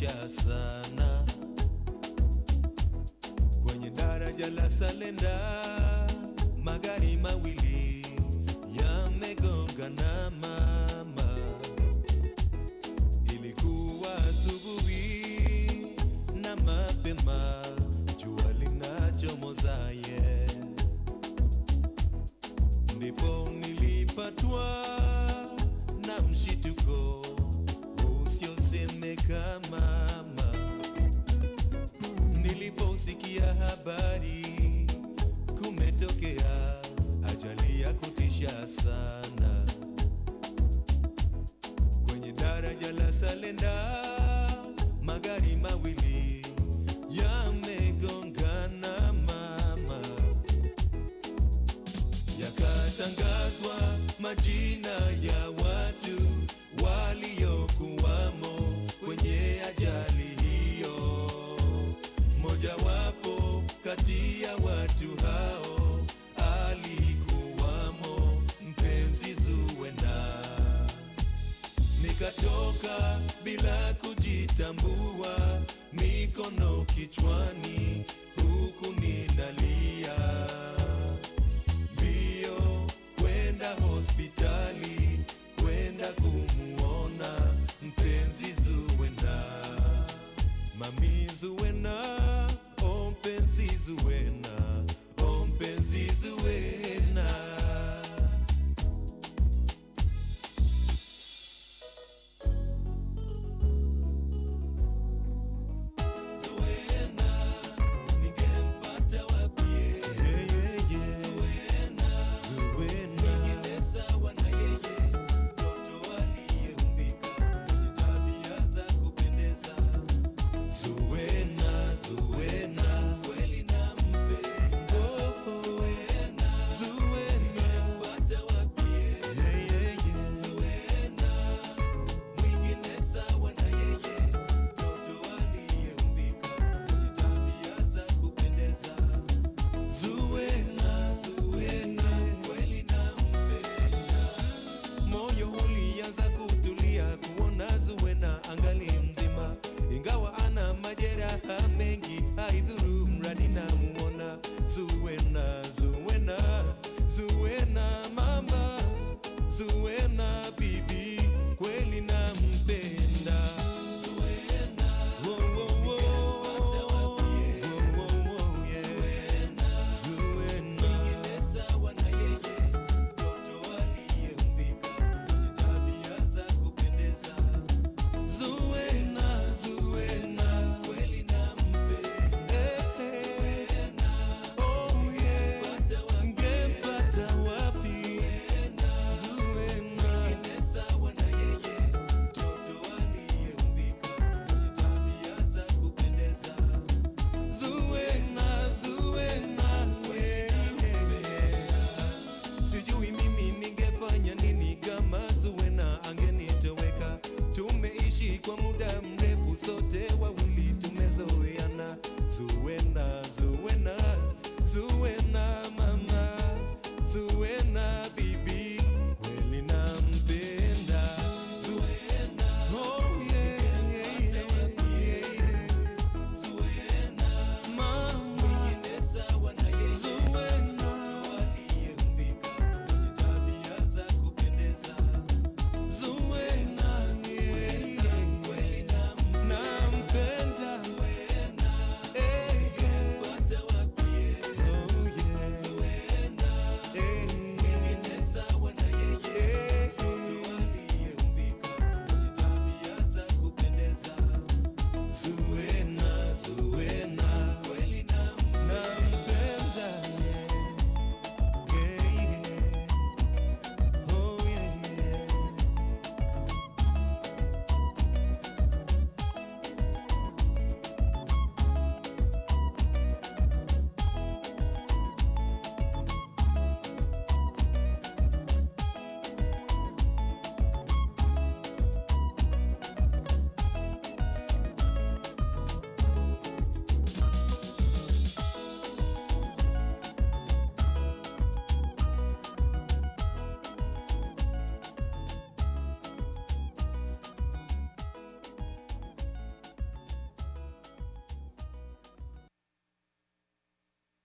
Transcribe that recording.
cha sana. Kwenye daraja la Salenda, magari mawili majina ya watu waliokuwamo kwenye ajali hiyo. Mojawapo kati ya watu hao alikuwamo mpenzi Zuwena. Nikatoka bila kujitambua, mikono kichwani, huku ninalia